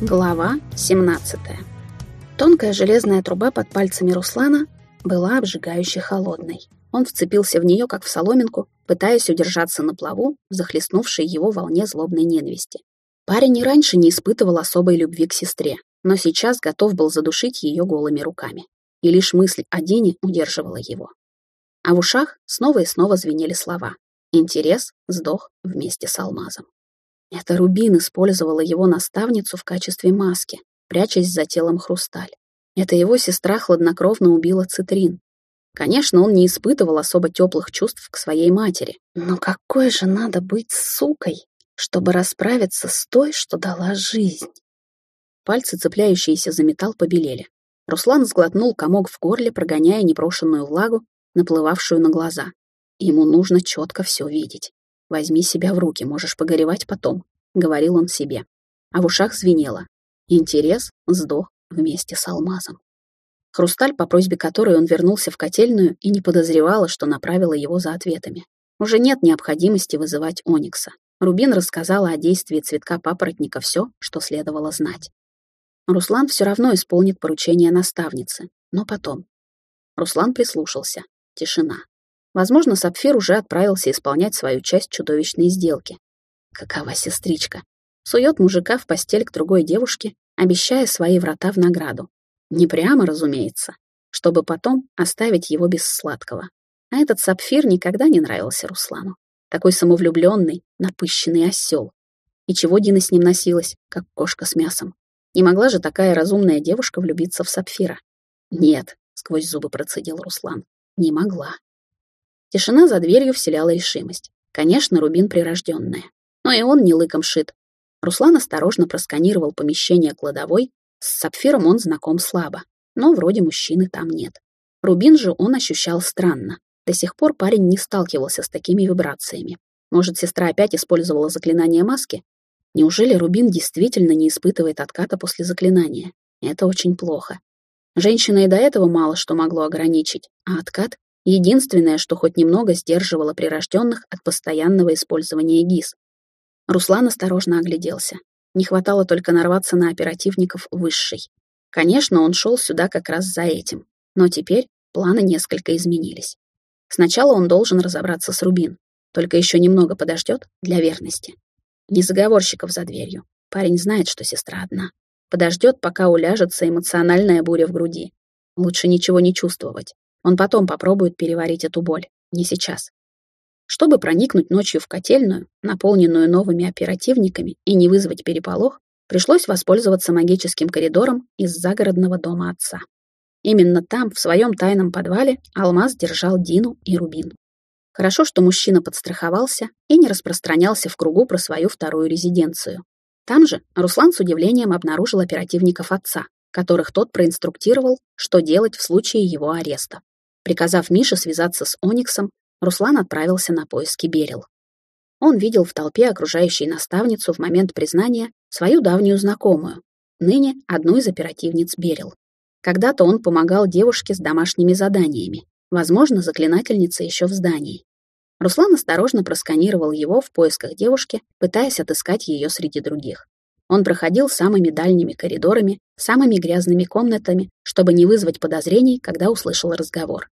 Глава 17. Тонкая железная труба под пальцами Руслана была обжигающе холодной. Он вцепился в нее, как в соломинку, пытаясь удержаться на плаву в захлестнувшей его волне злобной ненависти. Парень и раньше не испытывал особой любви к сестре, но сейчас готов был задушить ее голыми руками. И лишь мысль о Дине удерживала его. А в ушах снова и снова звенели слова. Интерес сдох вместе с алмазом. Это Рубин использовала его наставницу в качестве маски, прячась за телом Хрусталь. Это его сестра хладнокровно убила Цитрин. Конечно, он не испытывал особо теплых чувств к своей матери. Но какой же надо быть сукой, чтобы расправиться с той, что дала жизнь? Пальцы, цепляющиеся за металл, побелели. Руслан сглотнул комок в горле, прогоняя непрошенную влагу, наплывавшую на глаза. Ему нужно четко все видеть. «Возьми себя в руки, можешь погоревать потом», — говорил он себе. А в ушах звенело. Интерес сдох вместе с алмазом. Хрусталь, по просьбе которой он вернулся в котельную и не подозревала, что направила его за ответами. Уже нет необходимости вызывать Оникса. Рубин рассказала о действии цветка папоротника все, что следовало знать. Руслан все равно исполнит поручение наставницы, но потом. Руслан прислушался. Тишина. Возможно, Сапфир уже отправился исполнять свою часть чудовищной сделки. Какова сестричка? Сует мужика в постель к другой девушке, обещая свои врата в награду. Не прямо, разумеется, чтобы потом оставить его без сладкого. А этот Сапфир никогда не нравился Руслану. Такой самовлюбленный, напыщенный осел. И чего Дина с ним носилась, как кошка с мясом? Не могла же такая разумная девушка влюбиться в Сапфира? Нет, сквозь зубы процедил Руслан. Не могла. Тишина за дверью вселяла решимость. Конечно, Рубин прирожденная. Но и он не лыком шит. Руслан осторожно просканировал помещение кладовой. С сапфиром он знаком слабо. Но вроде мужчины там нет. Рубин же он ощущал странно. До сих пор парень не сталкивался с такими вибрациями. Может, сестра опять использовала заклинание маски? Неужели Рубин действительно не испытывает отката после заклинания? Это очень плохо. Женщина и до этого мало что могло ограничить, а откат Единственное, что хоть немного сдерживало прирожденных от постоянного использования ГИС. Руслан осторожно огляделся. Не хватало только нарваться на оперативников высшей. Конечно, он шел сюда как раз за этим. Но теперь планы несколько изменились. Сначала он должен разобраться с Рубин. Только еще немного подождет для верности. Не заговорщиков за дверью. Парень знает, что сестра одна. Подождет, пока уляжется эмоциональная буря в груди. Лучше ничего не чувствовать. Он потом попробует переварить эту боль, не сейчас. Чтобы проникнуть ночью в котельную, наполненную новыми оперативниками, и не вызвать переполох, пришлось воспользоваться магическим коридором из загородного дома отца. Именно там, в своем тайном подвале, Алмаз держал Дину и Рубин. Хорошо, что мужчина подстраховался и не распространялся в кругу про свою вторую резиденцию. Там же Руслан с удивлением обнаружил оперативников отца, которых тот проинструктировал, что делать в случае его ареста. Приказав Мише связаться с Ониксом, Руслан отправился на поиски Берил. Он видел в толпе окружающей наставницу в момент признания свою давнюю знакомую, ныне одну из оперативниц Берил. Когда-то он помогал девушке с домашними заданиями, возможно, заклинательница еще в здании. Руслан осторожно просканировал его в поисках девушки, пытаясь отыскать ее среди других. Он проходил самыми дальними коридорами, самыми грязными комнатами, чтобы не вызвать подозрений, когда услышал разговор.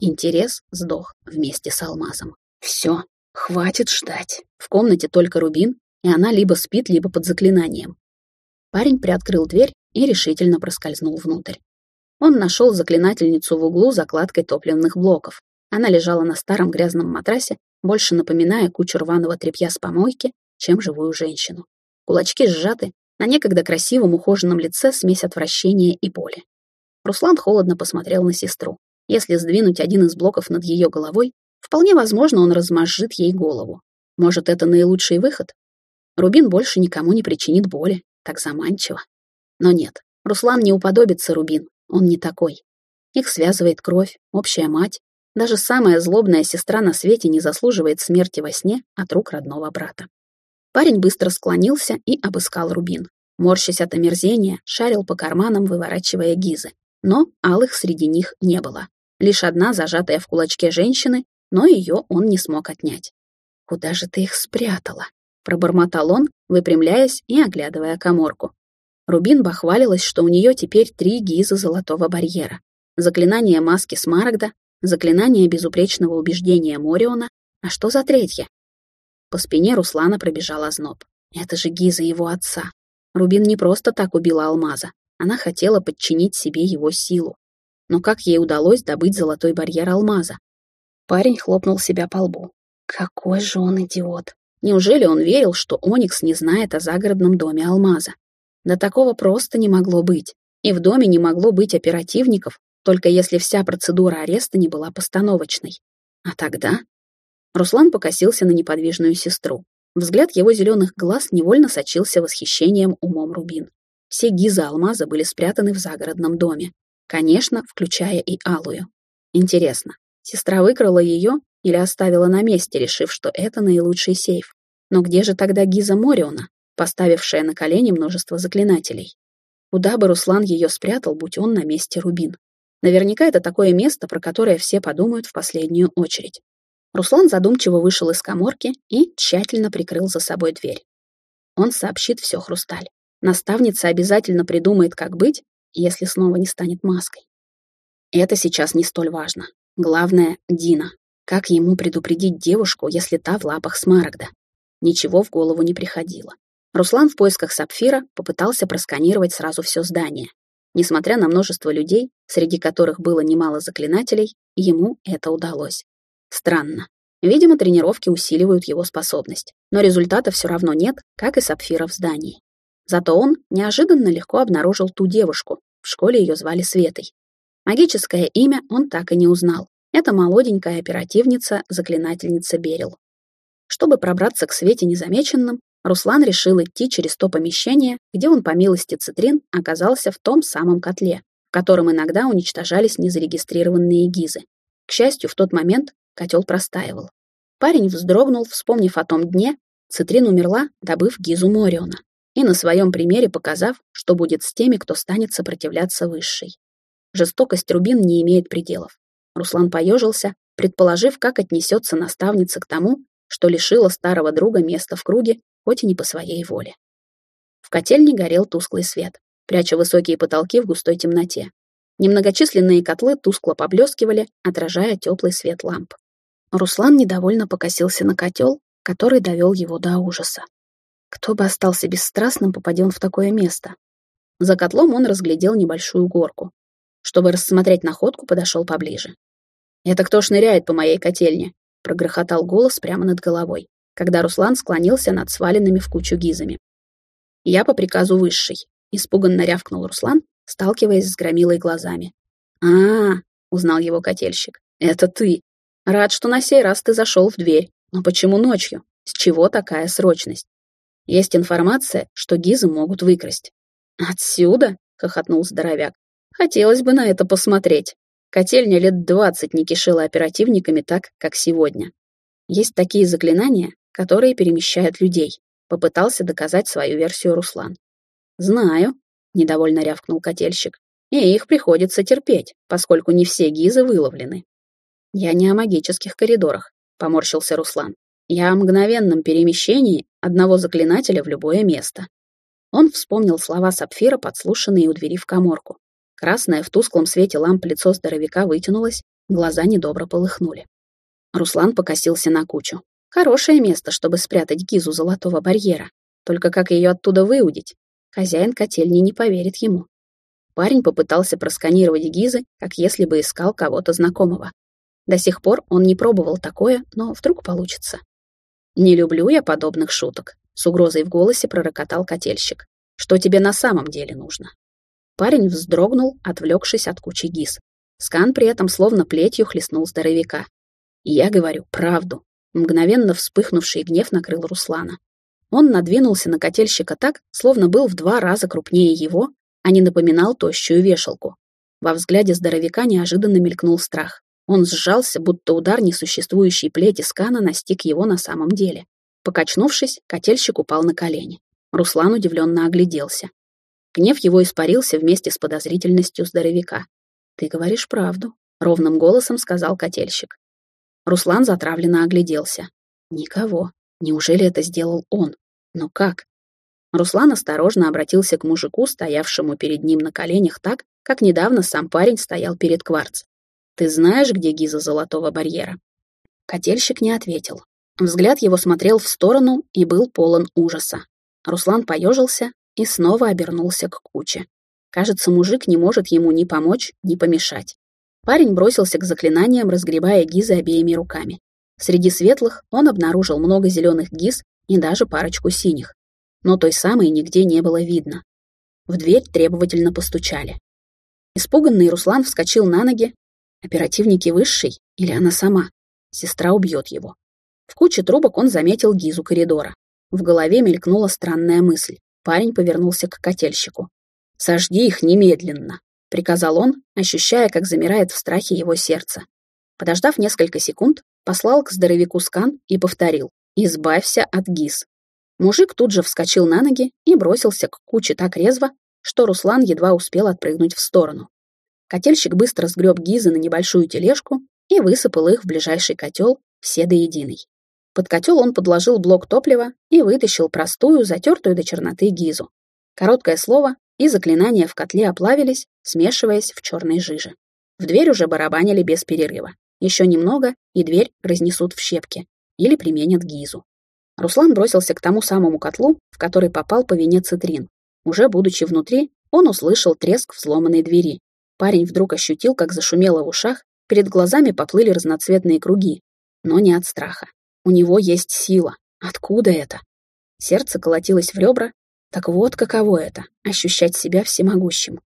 Интерес сдох вместе с алмазом. Все, хватит ждать. В комнате только Рубин, и она либо спит, либо под заклинанием. Парень приоткрыл дверь и решительно проскользнул внутрь. Он нашел заклинательницу в углу закладкой топливных блоков. Она лежала на старом грязном матрасе, больше напоминая кучу рваного тряпья с помойки, чем живую женщину. Кулачки сжаты, на некогда красивом ухоженном лице смесь отвращения и боли. Руслан холодно посмотрел на сестру. Если сдвинуть один из блоков над ее головой, вполне возможно, он размозжит ей голову. Может, это наилучший выход? Рубин больше никому не причинит боли. Так заманчиво. Но нет, Руслан не уподобится Рубин. Он не такой. Их связывает кровь, общая мать. Даже самая злобная сестра на свете не заслуживает смерти во сне от рук родного брата. Парень быстро склонился и обыскал Рубин. Морщась от омерзения, шарил по карманам, выворачивая гизы. Но алых среди них не было. Лишь одна зажатая в кулачке женщины, но ее он не смог отнять. «Куда же ты их спрятала?» — пробормотал он, выпрямляясь и оглядывая коморку. Рубин бахвалилась, что у нее теперь три гиза золотого барьера. Заклинание маски Смарагда, заклинание безупречного убеждения Мориона, а что за третье? По спине Руслана пробежал озноб. Это же гиза его отца. Рубин не просто так убила алмаза. Она хотела подчинить себе его силу. Но как ей удалось добыть золотой барьер алмаза? Парень хлопнул себя по лбу. Какой же он идиот. Неужели он верил, что Оникс не знает о загородном доме алмаза? Да такого просто не могло быть. И в доме не могло быть оперативников, только если вся процедура ареста не была постановочной. А тогда... Руслан покосился на неподвижную сестру. Взгляд его зеленых глаз невольно сочился восхищением умом Рубин. Все гизы алмаза были спрятаны в загородном доме. Конечно, включая и Алую. Интересно, сестра выкрала ее или оставила на месте, решив, что это наилучший сейф? Но где же тогда Гиза Мориона, поставившая на колени множество заклинателей? Куда бы Руслан ее спрятал, будь он на месте Рубин? Наверняка это такое место, про которое все подумают в последнюю очередь. Руслан задумчиво вышел из коморки и тщательно прикрыл за собой дверь. Он сообщит все Хрусталь. Наставница обязательно придумает, как быть, если снова не станет маской. Это сейчас не столь важно. Главное — Дина. Как ему предупредить девушку, если та в лапах Смарагда? Ничего в голову не приходило. Руслан в поисках сапфира попытался просканировать сразу все здание. Несмотря на множество людей, среди которых было немало заклинателей, ему это удалось. Странно. Видимо, тренировки усиливают его способность, но результата все равно нет, как и сапфира в здании. Зато он неожиданно легко обнаружил ту девушку. В школе ее звали Светой. Магическое имя он так и не узнал. Это молоденькая оперативница, заклинательница Берил. Чтобы пробраться к Свете незамеченным, Руслан решил идти через то помещение, где он, по милости Цитрин, оказался в том самом котле, в котором иногда уничтожались незарегистрированные гизы. К счастью, в тот момент Котел простаивал. Парень вздрогнул, вспомнив о том дне. Цитрин умерла, добыв Гизу Мориона, и на своем примере показав, что будет с теми, кто станет сопротивляться высшей. Жестокость Рубин не имеет пределов. Руслан поежился, предположив, как отнесется наставница к тому, что лишила старого друга места в круге, хоть и не по своей воле. В котельне горел тусклый свет, пряча высокие потолки в густой темноте. Немногочисленные котлы тускло поблескивали, отражая теплый свет ламп. Руслан недовольно покосился на котел, который довел его до ужаса. Кто бы остался бесстрастным, попадя он в такое место? За котлом он разглядел небольшую горку. Чтобы рассмотреть находку, подошел поближе. «Это кто шныряет по моей котельне?» — прогрохотал голос прямо над головой, когда Руслан склонился над сваленными в кучу гизами. «Я по приказу высшей», — испуганно рявкнул Руслан, сталкиваясь с громилой глазами. а, -а, -а узнал его котельщик. «Это ты. Рад, что на сей раз ты зашел в дверь. Но почему ночью? С чего такая срочность? Есть информация, что гизы могут выкрасть». «Отсюда?» — хохотнул здоровяк. «Хотелось бы на это посмотреть. Котельня лет двадцать не кишила оперативниками так, как сегодня. Есть такие заклинания, которые перемещают людей», — попытался доказать свою версию Руслан. «Знаю», — недовольно рявкнул котельщик. «И их приходится терпеть, поскольку не все гизы выловлены». «Я не о магических коридорах», — поморщился Руслан. «Я о мгновенном перемещении одного заклинателя в любое место». Он вспомнил слова Сапфира, подслушанные у двери в коморку. Красное в тусклом свете ламп лицо здоровяка вытянулось, глаза недобро полыхнули. Руслан покосился на кучу. Хорошее место, чтобы спрятать гизу золотого барьера. Только как ее оттуда выудить? Хозяин котельни не поверит ему. Парень попытался просканировать гизы, как если бы искал кого-то знакомого. До сих пор он не пробовал такое, но вдруг получится. «Не люблю я подобных шуток», — с угрозой в голосе пророкотал котельщик. «Что тебе на самом деле нужно?» Парень вздрогнул, отвлекшись от кучи гиз. Скан при этом словно плетью хлестнул здоровяка. «Я говорю правду». Мгновенно вспыхнувший гнев накрыл Руслана. Он надвинулся на котельщика так, словно был в два раза крупнее его, а не напоминал тощую вешалку. Во взгляде здоровяка неожиданно мелькнул страх. Он сжался, будто удар несуществующей плети скана настиг его на самом деле. Покачнувшись, котельщик упал на колени. Руслан удивленно огляделся. Гнев его испарился вместе с подозрительностью здоровяка. «Ты говоришь правду», — ровным голосом сказал котельщик. Руслан затравленно огляделся. «Никого. Неужели это сделал он? Но как? Руслан осторожно обратился к мужику, стоявшему перед ним на коленях так, как недавно сам парень стоял перед кварц. «Ты знаешь, где гиза золотого барьера?» Котельщик не ответил. Взгляд его смотрел в сторону и был полон ужаса. Руслан поежился и снова обернулся к куче. Кажется, мужик не может ему ни помочь, ни помешать. Парень бросился к заклинаниям, разгребая гизы обеими руками. Среди светлых он обнаружил много зеленых гиз и даже парочку синих но той самой нигде не было видно. В дверь требовательно постучали. Испуганный Руслан вскочил на ноги. Оперативники высший или она сама? Сестра убьет его. В куче трубок он заметил гизу коридора. В голове мелькнула странная мысль. Парень повернулся к котельщику. «Сожги их немедленно», — приказал он, ощущая, как замирает в страхе его сердце. Подождав несколько секунд, послал к здоровяку скан и повторил «Избавься от гиз». Мужик тут же вскочил на ноги и бросился к куче так резво, что Руслан едва успел отпрыгнуть в сторону. Котельщик быстро сгреб гизы на небольшую тележку и высыпал их в ближайший котел, все до единой. Под котел он подложил блок топлива и вытащил простую, затертую до черноты гизу. Короткое слово, и заклинания в котле оплавились, смешиваясь в черной жиже. В дверь уже барабанили без перерыва. Еще немного, и дверь разнесут в щепки или применят гизу. Руслан бросился к тому самому котлу, в который попал по вине цитрин. Уже будучи внутри, он услышал треск взломанной двери. Парень вдруг ощутил, как зашумело в ушах, перед глазами поплыли разноцветные круги. Но не от страха. У него есть сила. Откуда это? Сердце колотилось в ребра. Так вот каково это — ощущать себя всемогущим.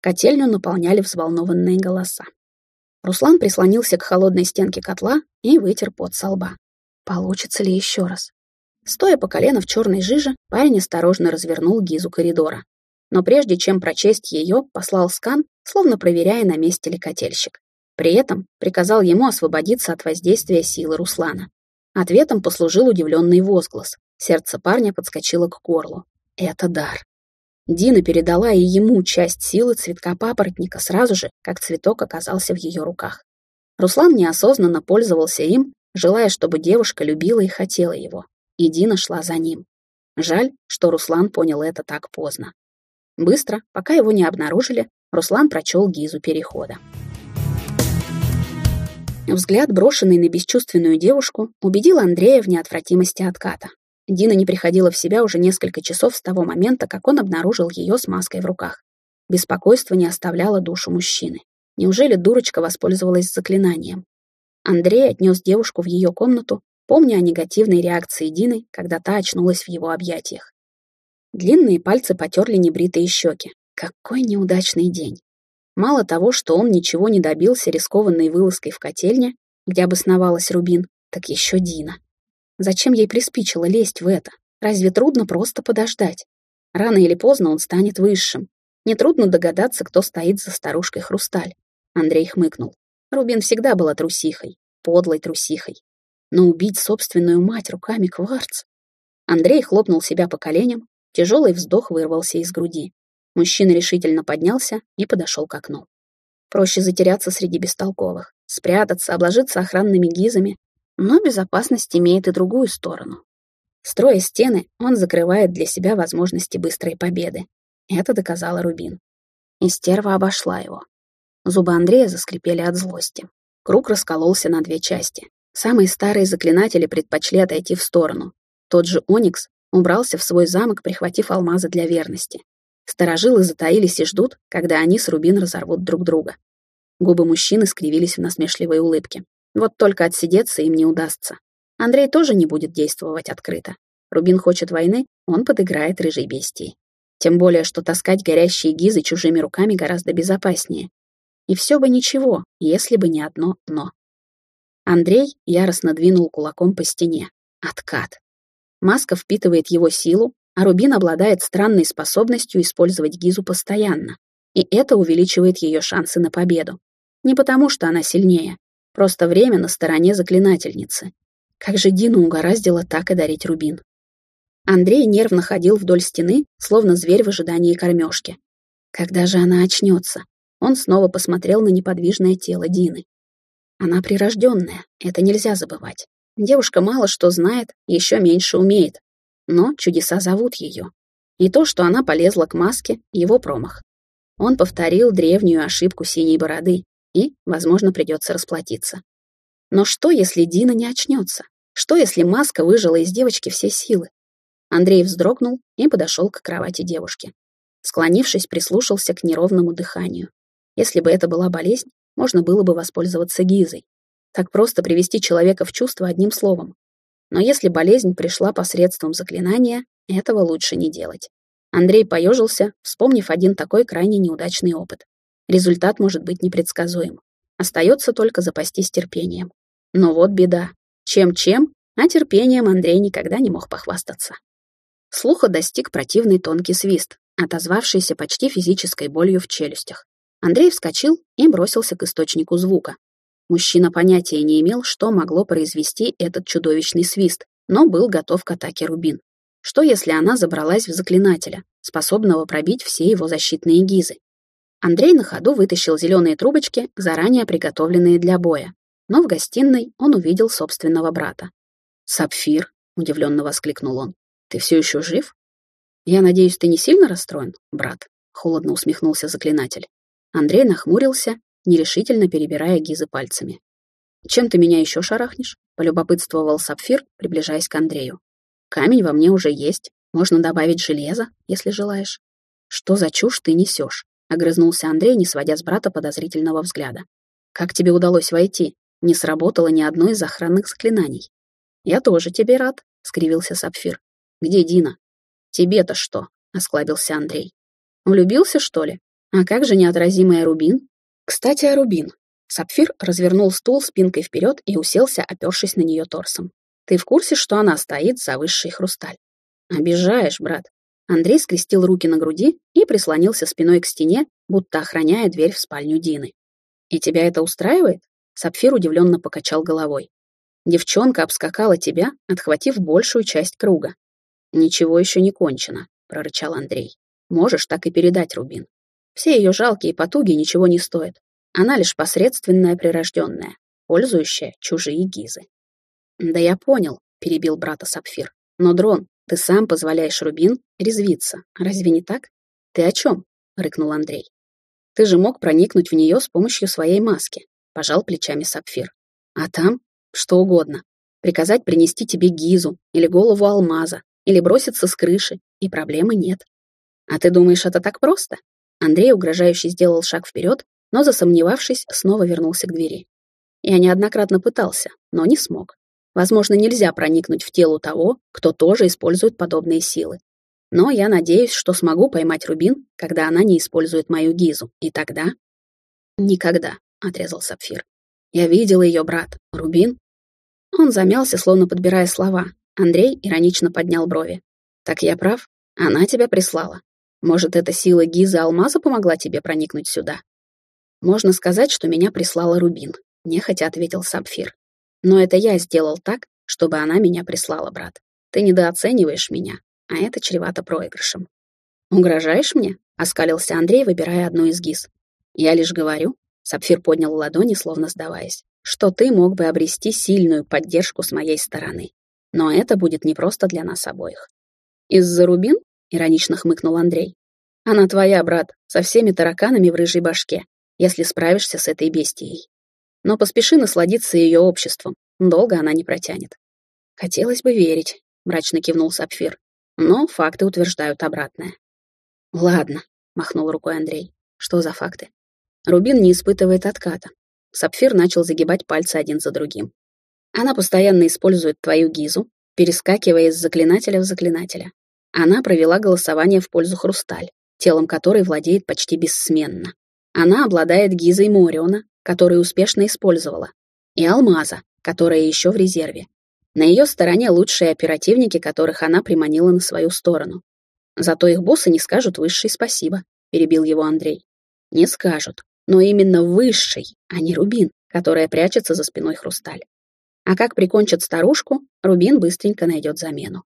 Котельню наполняли взволнованные голоса. Руслан прислонился к холодной стенке котла и вытер пот со лба. Получится ли еще раз? Стоя по колено в черной жиже, парень осторожно развернул гизу коридора. Но прежде чем прочесть ее, послал скан, словно проверяя, на месте ли котельщик. При этом приказал ему освободиться от воздействия силы Руслана. Ответом послужил удивленный возглас. Сердце парня подскочило к горлу. Это дар. Дина передала и ему часть силы цветка папоротника сразу же, как цветок оказался в ее руках. Руслан неосознанно пользовался им, желая, чтобы девушка любила и хотела его и Дина шла за ним. Жаль, что Руслан понял это так поздно. Быстро, пока его не обнаружили, Руслан прочел гизу перехода. Взгляд, брошенный на бесчувственную девушку, убедил Андрея в неотвратимости отката. Дина не приходила в себя уже несколько часов с того момента, как он обнаружил ее с маской в руках. Беспокойство не оставляло душу мужчины. Неужели дурочка воспользовалась заклинанием? Андрей отнес девушку в ее комнату помня о негативной реакции Дины, когда та очнулась в его объятиях. Длинные пальцы потерли небритые щеки. Какой неудачный день. Мало того, что он ничего не добился рискованной вылазкой в котельне, где обосновалась Рубин, так еще Дина. Зачем ей приспичило лезть в это? Разве трудно просто подождать? Рано или поздно он станет высшим. Нетрудно догадаться, кто стоит за старушкой Хрусталь. Андрей хмыкнул. Рубин всегда была трусихой, подлой трусихой но убить собственную мать руками кварц. Андрей хлопнул себя по коленям, тяжелый вздох вырвался из груди. Мужчина решительно поднялся и подошел к окну. Проще затеряться среди бестолковых, спрятаться, обложиться охранными гизами, но безопасность имеет и другую сторону. Строя стены, он закрывает для себя возможности быстрой победы. Это доказала Рубин. И стерва обошла его. Зубы Андрея заскрипели от злости. Круг раскололся на две части. Самые старые заклинатели предпочли отойти в сторону. Тот же Оникс убрался в свой замок, прихватив алмазы для верности. Старожилы затаились и ждут, когда они с Рубин разорвут друг друга. Губы мужчины скривились в насмешливой улыбке. Вот только отсидеться им не удастся. Андрей тоже не будет действовать открыто. Рубин хочет войны, он подыграет рыжей бестии. Тем более, что таскать горящие гизы чужими руками гораздо безопаснее. И все бы ничего, если бы не одно «но». Андрей яростно двинул кулаком по стене. Откат. Маска впитывает его силу, а Рубин обладает странной способностью использовать Гизу постоянно. И это увеличивает ее шансы на победу. Не потому, что она сильнее. Просто время на стороне заклинательницы. Как же Дину угораздило так и дарить Рубин. Андрей нервно ходил вдоль стены, словно зверь в ожидании кормежки. Когда же она очнется? Он снова посмотрел на неподвижное тело Дины. Она прирожденная, это нельзя забывать. Девушка мало что знает, еще меньше умеет. Но чудеса зовут ее. И то, что она полезла к маске, его промах. Он повторил древнюю ошибку синей бороды, и, возможно, придется расплатиться. Но что, если Дина не очнется? Что, если маска выжила из девочки все силы? Андрей вздрогнул и подошел к кровати девушки. Склонившись, прислушался к неровному дыханию. Если бы это была болезнь, можно было бы воспользоваться гизой. Так просто привести человека в чувство одним словом. Но если болезнь пришла посредством заклинания, этого лучше не делать. Андрей поежился, вспомнив один такой крайне неудачный опыт. Результат может быть непредсказуем. Остается только запастись терпением. Но вот беда. Чем-чем, а терпением Андрей никогда не мог похвастаться. Слуха достиг противный тонкий свист, отозвавшийся почти физической болью в челюстях. Андрей вскочил и бросился к источнику звука. Мужчина понятия не имел, что могло произвести этот чудовищный свист, но был готов к атаке Рубин. Что если она забралась в заклинателя, способного пробить все его защитные гизы? Андрей на ходу вытащил зеленые трубочки, заранее приготовленные для боя. Но в гостиной он увидел собственного брата. «Сапфир», — удивленно воскликнул он, — «ты все еще жив?» «Я надеюсь, ты не сильно расстроен, брат?» — холодно усмехнулся заклинатель. Андрей нахмурился, нерешительно перебирая гизы пальцами. «Чем ты меня еще шарахнешь?» — полюбопытствовал Сапфир, приближаясь к Андрею. «Камень во мне уже есть, можно добавить железо, если желаешь». «Что за чушь ты несешь?» — огрызнулся Андрей, не сводя с брата подозрительного взгляда. «Как тебе удалось войти? Не сработало ни одно из охранных заклинаний». «Я тоже тебе рад», — скривился Сапфир. «Где Дина?» «Тебе-то что?» — осклабился Андрей. «Влюбился, что ли? А как же неотразимая Рубин? Кстати, о Рубин. Сапфир развернул стул спинкой вперед и уселся, опершись на нее торсом. Ты в курсе, что она стоит за высший хрусталь? Обижаешь, брат. Андрей скрестил руки на груди и прислонился спиной к стене, будто охраняя дверь в спальню Дины. «И тебя это устраивает?» Сапфир удивленно покачал головой. «Девчонка обскакала тебя, отхватив большую часть круга». «Ничего еще не кончено», — прорычал Андрей. «Можешь так и передать, Рубин. Все ее жалкие потуги ничего не стоят. Она лишь посредственная прирожденная, пользующая чужие гизы. «Да я понял», — перебил брата Сапфир. «Но, Дрон, ты сам позволяешь Рубин резвиться. Разве не так? Ты о чем?» — рыкнул Андрей. «Ты же мог проникнуть в нее с помощью своей маски», — пожал плечами Сапфир. «А там что угодно. Приказать принести тебе гизу или голову алмаза, или броситься с крыши, и проблемы нет. А ты думаешь, это так просто? Андрей угрожающе сделал шаг вперед, но, засомневавшись, снова вернулся к двери. Я неоднократно пытался, но не смог. Возможно, нельзя проникнуть в тело того, кто тоже использует подобные силы. Но я надеюсь, что смогу поймать Рубин, когда она не использует мою гизу. И тогда... Никогда, — отрезал Сапфир. Я видел ее брат, Рубин. Он замялся, словно подбирая слова. Андрей иронично поднял брови. Так я прав? Она тебя прислала. Может, эта сила Гизы Алмаза помогла тебе проникнуть сюда? Можно сказать, что меня прислала Рубин, нехотя ответил Сапфир. Но это я сделал так, чтобы она меня прислала, брат. Ты недооцениваешь меня, а это чревато проигрышем. Угрожаешь мне? Оскалился Андрей, выбирая одну из гиз. Я лишь говорю, Сапфир поднял ладони, словно сдаваясь, что ты мог бы обрести сильную поддержку с моей стороны. Но это будет непросто для нас обоих. Из-за Рубин — иронично хмыкнул Андрей. «Она твоя, брат, со всеми тараканами в рыжей башке, если справишься с этой бестией. Но поспеши насладиться ее обществом, долго она не протянет». «Хотелось бы верить», — мрачно кивнул Сапфир. «Но факты утверждают обратное». «Ладно», — махнул рукой Андрей. «Что за факты?» Рубин не испытывает отката. Сапфир начал загибать пальцы один за другим. Она постоянно использует твою гизу, перескакивая из заклинателя в заклинателя. Она провела голосование в пользу Хрусталь, телом которой владеет почти бессменно. Она обладает Гизой Мориона, который успешно использовала, и Алмаза, которая еще в резерве. На ее стороне лучшие оперативники, которых она приманила на свою сторону. Зато их боссы не скажут высший спасибо, перебил его Андрей. Не скажут, но именно высший, а не Рубин, которая прячется за спиной Хрусталь. А как прикончат старушку, Рубин быстренько найдет замену.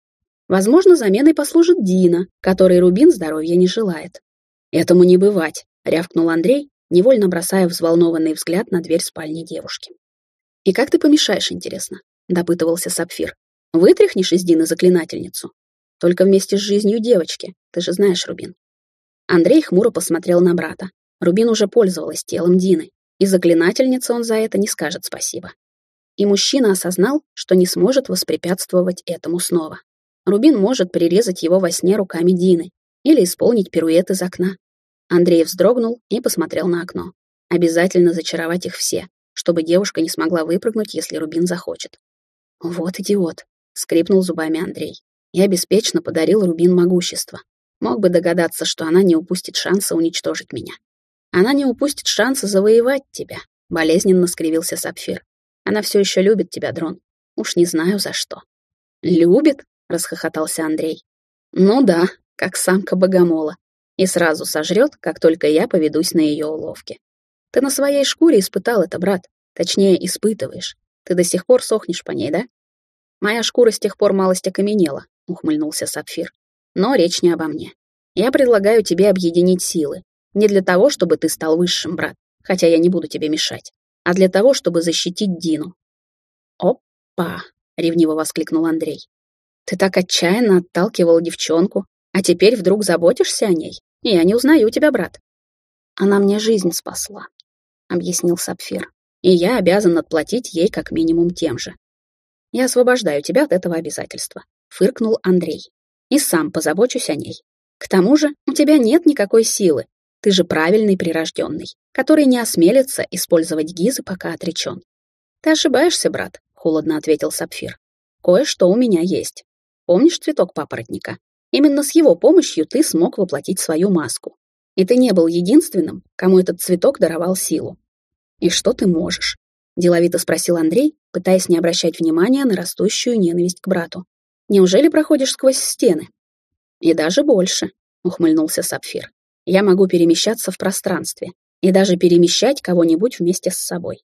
Возможно, заменой послужит Дина, которой Рубин здоровья не желает. «Этому не бывать», — рявкнул Андрей, невольно бросая взволнованный взгляд на дверь спальни девушки. «И как ты помешаешь, интересно?» — допытывался Сапфир. «Вытряхнешь из Дины заклинательницу? Только вместе с жизнью девочки, ты же знаешь, Рубин. Андрей хмуро посмотрел на брата. Рубин уже пользовалась телом Дины, и заклинательнице он за это не скажет спасибо. И мужчина осознал, что не сможет воспрепятствовать этому снова. Рубин может прирезать его во сне руками Дины или исполнить пируэт из окна. Андрей вздрогнул и посмотрел на окно. Обязательно зачаровать их все, чтобы девушка не смогла выпрыгнуть, если Рубин захочет. «Вот идиот», — скрипнул зубами Андрей. «Я беспечно подарил Рубин могущество. Мог бы догадаться, что она не упустит шанса уничтожить меня. Она не упустит шанса завоевать тебя», — болезненно скривился Сапфир. «Она все еще любит тебя, Дрон. Уж не знаю за что». «Любит?» — расхохотался Андрей. «Ну да, как самка богомола. И сразу сожрет, как только я поведусь на ее уловки. Ты на своей шкуре испытал это, брат. Точнее, испытываешь. Ты до сих пор сохнешь по ней, да? Моя шкура с тех пор малость окаменела, ухмыльнулся Сапфир. Но речь не обо мне. Я предлагаю тебе объединить силы. Не для того, чтобы ты стал высшим, брат, хотя я не буду тебе мешать, а для того, чтобы защитить Дину. Опа! ревниво воскликнул Андрей. Ты так отчаянно отталкивал девчонку, а теперь вдруг заботишься о ней? Я не узнаю тебя, брат. Она мне жизнь спасла, объяснил Сапфир и я обязан отплатить ей как минимум тем же. Я освобождаю тебя от этого обязательства, фыркнул Андрей. И сам позабочусь о ней. К тому же у тебя нет никакой силы. Ты же правильный прирожденный, который не осмелится использовать гизы, пока отречен. Ты ошибаешься, брат, холодно ответил Сапфир. Кое-что у меня есть. Помнишь цветок папоротника? Именно с его помощью ты смог воплотить свою маску. И ты не был единственным, кому этот цветок даровал силу. «И что ты можешь?» — деловито спросил Андрей, пытаясь не обращать внимания на растущую ненависть к брату. «Неужели проходишь сквозь стены?» «И даже больше», — ухмыльнулся Сапфир. «Я могу перемещаться в пространстве и даже перемещать кого-нибудь вместе с собой».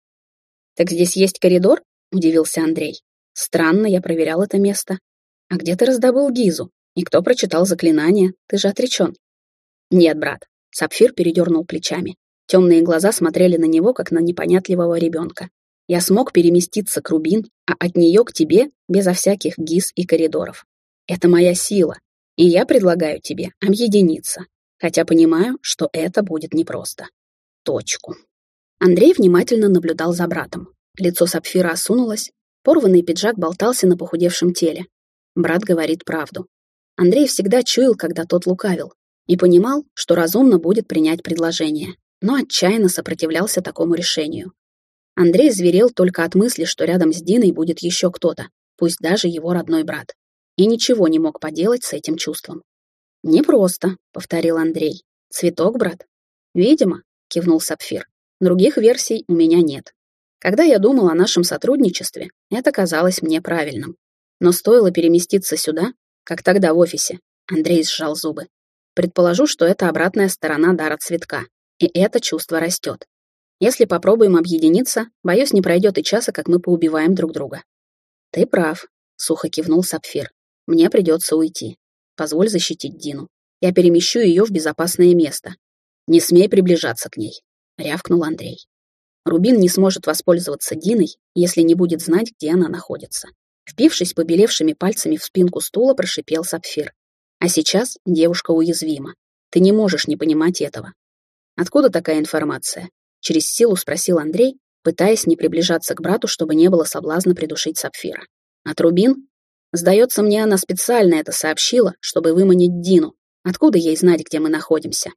«Так здесь есть коридор?» — удивился Андрей. «Странно, я проверял это место. А где ты раздобыл Гизу? И кто прочитал заклинание? Ты же отречен». «Нет, брат», — Сапфир передернул плечами. Темные глаза смотрели на него, как на непонятливого ребенка. Я смог переместиться к Рубин, а от нее к тебе безо всяких гиз и коридоров. Это моя сила, и я предлагаю тебе объединиться, хотя понимаю, что это будет непросто. Точку. Андрей внимательно наблюдал за братом. Лицо Сапфира осунулось, порванный пиджак болтался на похудевшем теле. Брат говорит правду. Андрей всегда чуял, когда тот лукавил, и понимал, что разумно будет принять предложение но отчаянно сопротивлялся такому решению. Андрей зверел только от мысли, что рядом с Диной будет еще кто-то, пусть даже его родной брат, и ничего не мог поделать с этим чувством. «Непросто», — повторил Андрей. «Цветок, брат?» «Видимо», — кивнул Сапфир. «Других версий у меня нет. Когда я думал о нашем сотрудничестве, это казалось мне правильным. Но стоило переместиться сюда, как тогда в офисе. Андрей сжал зубы. Предположу, что это обратная сторона дара цветка, и это чувство растет. Если попробуем объединиться, боюсь, не пройдет и часа, как мы поубиваем друг друга. Ты прав, сухо кивнул Сапфир. Мне придется уйти. Позволь защитить Дину. Я перемещу ее в безопасное место. Не смей приближаться к ней, рявкнул Андрей. Рубин не сможет воспользоваться Диной, если не будет знать, где она находится. Впившись побелевшими пальцами в спинку стула, прошипел Сапфир. А сейчас девушка уязвима. Ты не можешь не понимать этого. Откуда такая информация? Через силу спросил Андрей, пытаясь не приближаться к брату, чтобы не было соблазна придушить Сапфира. От Рубин? Сдается мне, она специально это сообщила, чтобы выманить Дину. Откуда ей знать, где мы находимся?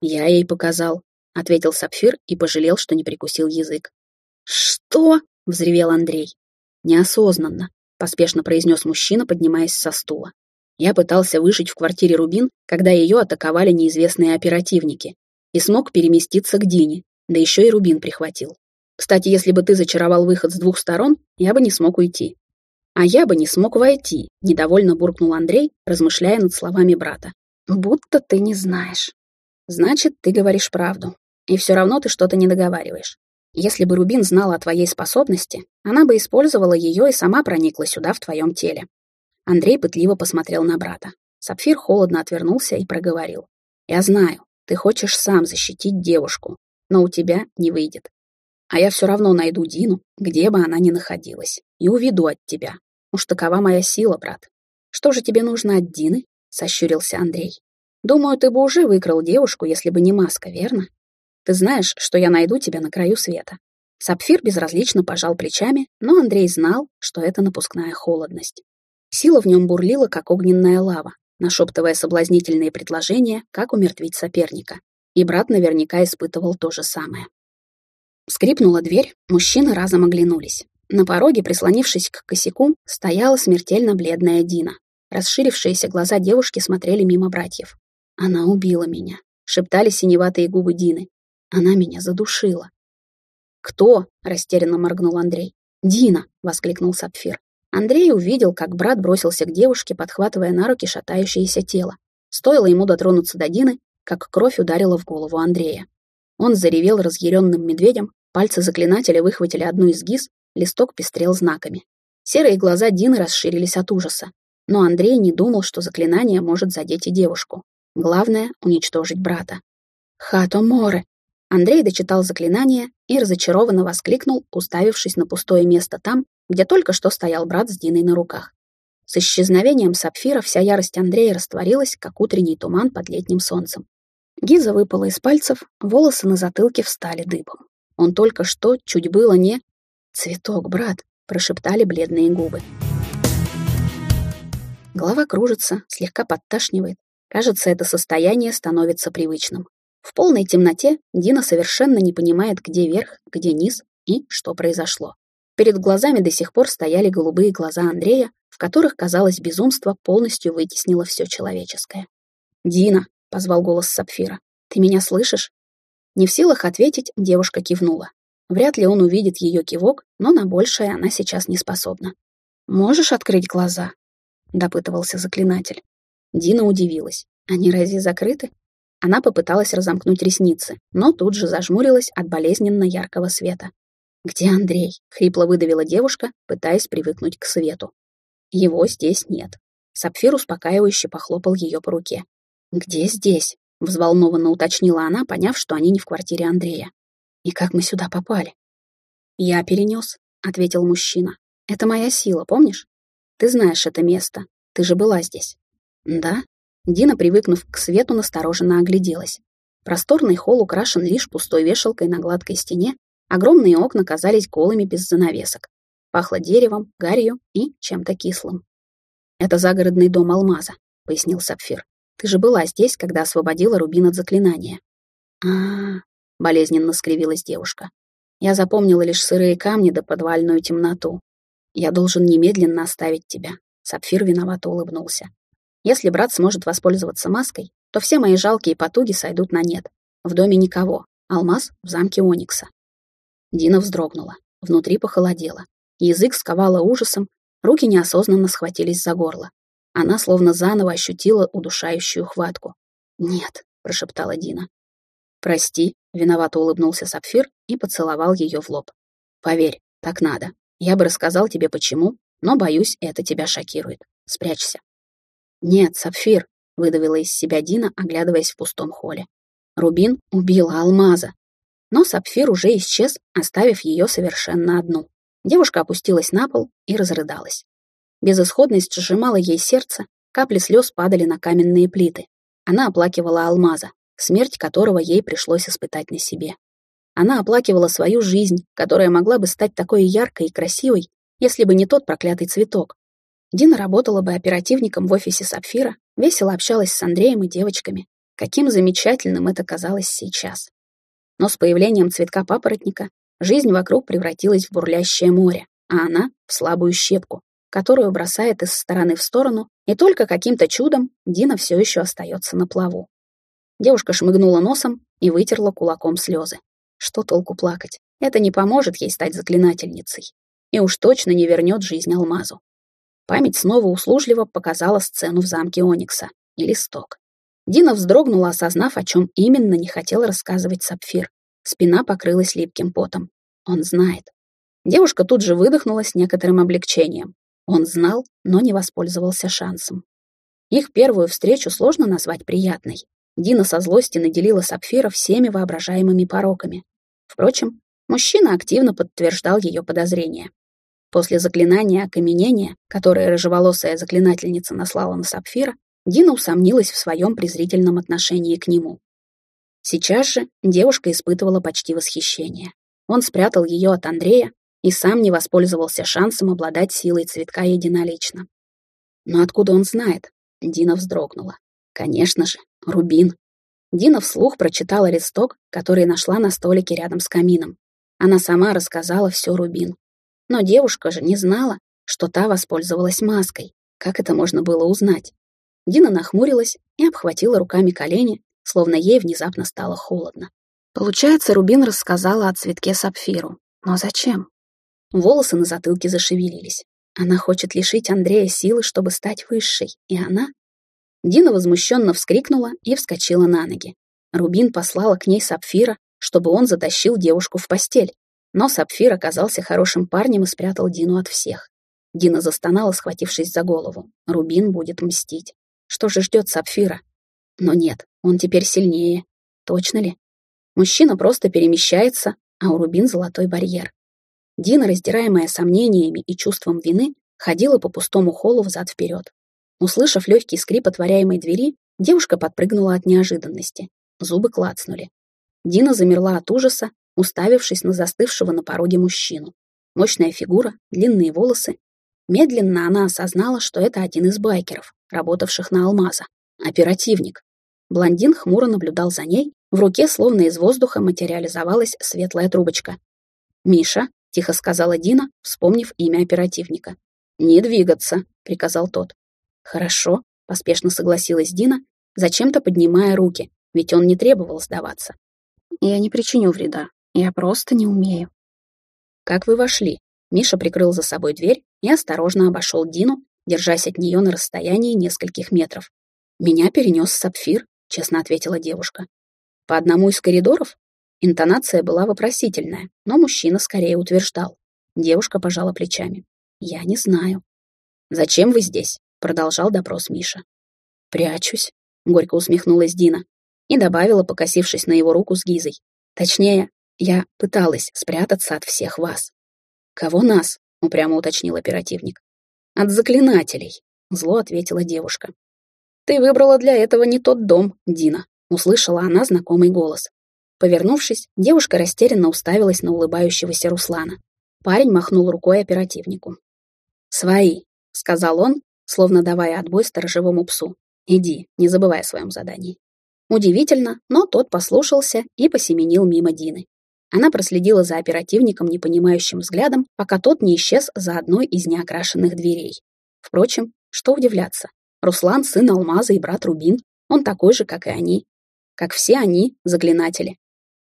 Я ей показал, ответил Сапфир и пожалел, что не прикусил язык. Что? взревел Андрей. Неосознанно, поспешно произнес мужчина, поднимаясь со стула. Я пытался выжить в квартире Рубин, когда ее атаковали неизвестные оперативники, и смог переместиться к Дине, да еще и рубин прихватил. Кстати, если бы ты зачаровал выход с двух сторон, я бы не смог уйти. А я бы не смог войти, недовольно буркнул Андрей, размышляя над словами брата. Будто ты не знаешь. Значит, ты говоришь правду. И все равно ты что-то не договариваешь. Если бы Рубин знала о твоей способности, она бы использовала ее и сама проникла сюда в твоем теле. Андрей пытливо посмотрел на брата. Сапфир холодно отвернулся и проговорил. «Я знаю, ты хочешь сам защитить девушку, но у тебя не выйдет. А я все равно найду Дину, где бы она ни находилась, и уведу от тебя. Уж такова моя сила, брат. Что же тебе нужно от Дины? сощурился Андрей. «Думаю, ты бы уже выкрал девушку, если бы не маска, верно? Ты знаешь, что я найду тебя на краю света». Сапфир безразлично пожал плечами, но Андрей знал, что это напускная холодность. Сила в нем бурлила, как огненная лава, нашептывая соблазнительные предложения, как умертвить соперника. И брат наверняка испытывал то же самое. Скрипнула дверь, мужчины разом оглянулись. На пороге, прислонившись к косяку, стояла смертельно бледная Дина. Расширившиеся глаза девушки смотрели мимо братьев. «Она убила меня», — шептали синеватые губы Дины. «Она меня задушила». «Кто?» — растерянно моргнул Андрей. «Дина!» — воскликнул Сапфир. Андрей увидел, как брат бросился к девушке, подхватывая на руки шатающееся тело. Стоило ему дотронуться до Дины, как кровь ударила в голову Андрея. Он заревел разъяренным медведем, пальцы заклинателя выхватили одну из гиз листок пестрел знаками. Серые глаза Дины расширились от ужаса. Но Андрей не думал, что заклинание может задеть и девушку. Главное — уничтожить брата. «Хато море!» Андрей дочитал заклинание и разочарованно воскликнул, уставившись на пустое место там, где только что стоял брат с Диной на руках. С исчезновением сапфира вся ярость Андрея растворилась, как утренний туман под летним солнцем. Гиза выпала из пальцев, волосы на затылке встали дыбом. Он только что чуть было не... «Цветок, брат!» — прошептали бледные губы. Голова кружится, слегка подташнивает. Кажется, это состояние становится привычным. В полной темноте Дина совершенно не понимает, где верх, где низ и что произошло. Перед глазами до сих пор стояли голубые глаза Андрея, в которых, казалось, безумство полностью вытеснило все человеческое. «Дина!» — позвал голос Сапфира. «Ты меня слышишь?» Не в силах ответить, девушка кивнула. Вряд ли он увидит ее кивок, но на большее она сейчас не способна. «Можешь открыть глаза?» — допытывался заклинатель. Дина удивилась. «Они разве закрыты?» Она попыталась разомкнуть ресницы, но тут же зажмурилась от болезненно яркого света. «Где Андрей?» — хрипло выдавила девушка, пытаясь привыкнуть к свету. «Его здесь нет». Сапфир успокаивающе похлопал ее по руке. «Где здесь?» — взволнованно уточнила она, поняв, что они не в квартире Андрея. И как мы сюда попали? Я перенес, ответил мужчина. Это моя сила, помнишь? Ты знаешь это место. Ты же была здесь. Да? Дина, привыкнув к свету, настороженно огляделась. Просторный холл украшен лишь пустой вешалкой на гладкой стене, огромные окна казались голыми без занавесок. Пахло деревом, гарью и чем-то кислым. «Это загородный дом Алмаза», — пояснил Сапфир. «Ты же была здесь, когда освободила Рубин от заклинания». А, -а, -а болезненно скривилась девушка. Я запомнила лишь сырые камни да подвальную темноту. Я должен немедленно оставить тебя. Сапфир виновато улыбнулся. Если брат сможет воспользоваться маской, то все мои жалкие потуги сойдут на нет. В доме никого. Алмаз в замке Оникса. Дина вздрогнула. Внутри похолодело. Язык сковало ужасом, руки неосознанно схватились за горло. Она словно заново ощутила удушающую хватку. «Нет», — прошептала Дина. «Прости», — виновато улыбнулся Сапфир и поцеловал ее в лоб. «Поверь, так надо. Я бы рассказал тебе почему, но, боюсь, это тебя шокирует. Спрячься». «Нет, Сапфир», — выдавила из себя Дина, оглядываясь в пустом холле. Рубин убила Алмаза. Но Сапфир уже исчез, оставив ее совершенно одну. Девушка опустилась на пол и разрыдалась. Безысходность сжимала ей сердце, капли слез падали на каменные плиты. Она оплакивала Алмаза, смерть которого ей пришлось испытать на себе. Она оплакивала свою жизнь, которая могла бы стать такой яркой и красивой, если бы не тот проклятый цветок. Дина работала бы оперативником в офисе Сапфира, весело общалась с Андреем и девочками. Каким замечательным это казалось сейчас. Но с появлением цветка папоротника жизнь вокруг превратилась в бурлящее море, а она — в слабую щепку, которую бросает из стороны в сторону, и только каким-то чудом Дина все еще остается на плаву. Девушка шмыгнула носом и вытерла кулаком слезы. Что толку плакать? Это не поможет ей стать заклинательницей. И уж точно не вернет жизнь алмазу. Память снова услужливо показала сцену в замке Оникса и листок. Дина вздрогнула, осознав, о чем именно не хотел рассказывать Сапфир. Спина покрылась липким потом. Он знает. Девушка тут же выдохнула с некоторым облегчением. Он знал, но не воспользовался шансом. Их первую встречу сложно назвать приятной. Дина со злости наделила Сапфира всеми воображаемыми пороками. Впрочем, мужчина активно подтверждал ее подозрения. После заклинания окаменения, которое рыжеволосая заклинательница наслала на Сапфира, Дина усомнилась в своем презрительном отношении к нему. Сейчас же девушка испытывала почти восхищение. Он спрятал ее от Андрея и сам не воспользовался шансом обладать силой цветка единолично. Но откуда он знает? Дина вздрогнула. Конечно же, рубин. Дина вслух прочитала листок, который нашла на столике рядом с камином. Она сама рассказала все Рубин. Но девушка же не знала, что та воспользовалась маской. Как это можно было узнать? Дина нахмурилась и обхватила руками колени, словно ей внезапно стало холодно. Получается, Рубин рассказала о цветке сапфиру. Но зачем? Волосы на затылке зашевелились. Она хочет лишить Андрея силы, чтобы стать высшей, и она... Дина возмущенно вскрикнула и вскочила на ноги. Рубин послала к ней Сапфира, чтобы он затащил девушку в постель. Но Сапфир оказался хорошим парнем и спрятал Дину от всех. Дина застонала, схватившись за голову. Рубин будет мстить. Что же ждет Сапфира? Но нет, он теперь сильнее. Точно ли? Мужчина просто перемещается, а у Рубин золотой барьер. Дина, раздираемая сомнениями и чувством вины, ходила по пустому холлу взад-вперед. Услышав легкий скрип отворяемой двери, девушка подпрыгнула от неожиданности. Зубы клацнули. Дина замерла от ужаса, уставившись на застывшего на пороге мужчину. Мощная фигура, длинные волосы. Медленно она осознала, что это один из байкеров, работавших на Алмаза. Оперативник. Блондин хмуро наблюдал за ней, в руке словно из воздуха материализовалась светлая трубочка. «Миша», — тихо сказала Дина, вспомнив имя оперативника. «Не двигаться», — приказал тот. «Хорошо», — поспешно согласилась Дина, зачем-то поднимая руки, ведь он не требовал сдаваться. «Я не причиню вреда, я просто не умею». «Как вы вошли?» Миша прикрыл за собой дверь и осторожно обошел Дину, держась от нее на расстоянии нескольких метров. «Меня перенес сапфир», — честно ответила девушка. «По одному из коридоров?» Интонация была вопросительная, но мужчина скорее утверждал. Девушка пожала плечами. «Я не знаю». «Зачем вы здесь?» — продолжал допрос Миша. «Прячусь», — горько усмехнулась Дина и добавила, покосившись на его руку с Гизой. «Точнее, я пыталась спрятаться от всех вас». «Кого нас?» — упрямо уточнил оперативник. «От заклинателей», — зло ответила девушка. «Ты выбрала для этого не тот дом, Дина», — услышала она знакомый голос. Повернувшись, девушка растерянно уставилась на улыбающегося Руслана. Парень махнул рукой оперативнику. «Свои», — сказал он, словно давая отбой сторожевому псу. «Иди, не забывай о своем задании». Удивительно, но тот послушался и посеменил мимо Дины. Она проследила за оперативником непонимающим взглядом, пока тот не исчез за одной из неокрашенных дверей. Впрочем, что удивляться. Руслан — сын Алмаза и брат Рубин. Он такой же, как и они. Как все они, заклинатели.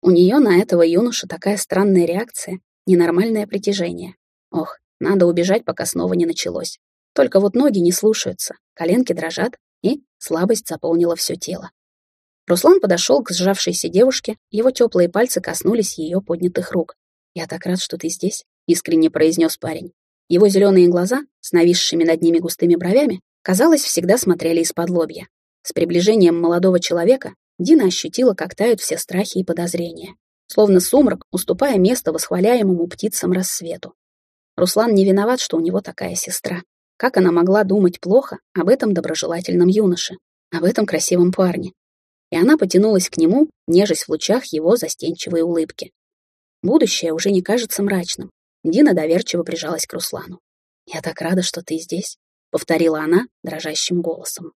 У нее на этого юноша такая странная реакция, ненормальное притяжение. Ох, надо убежать, пока снова не началось. Только вот ноги не слушаются, коленки дрожат, и слабость заполнила все тело. Руслан подошел к сжавшейся девушке, его теплые пальцы коснулись ее поднятых рук. «Я так рад, что ты здесь», — искренне произнес парень. Его зеленые глаза, с нависшими над ними густыми бровями, казалось, всегда смотрели из-под лобья. С приближением молодого человека Дина ощутила, как тают все страхи и подозрения, словно сумрак, уступая место восхваляемому птицам рассвету. Руслан не виноват, что у него такая сестра. Как она могла думать плохо об этом доброжелательном юноше, об этом красивом парне? И она потянулась к нему, нежесть в лучах его застенчивой улыбки. Будущее уже не кажется мрачным. Дина доверчиво прижалась к Руслану. «Я так рада, что ты здесь», — повторила она дрожащим голосом.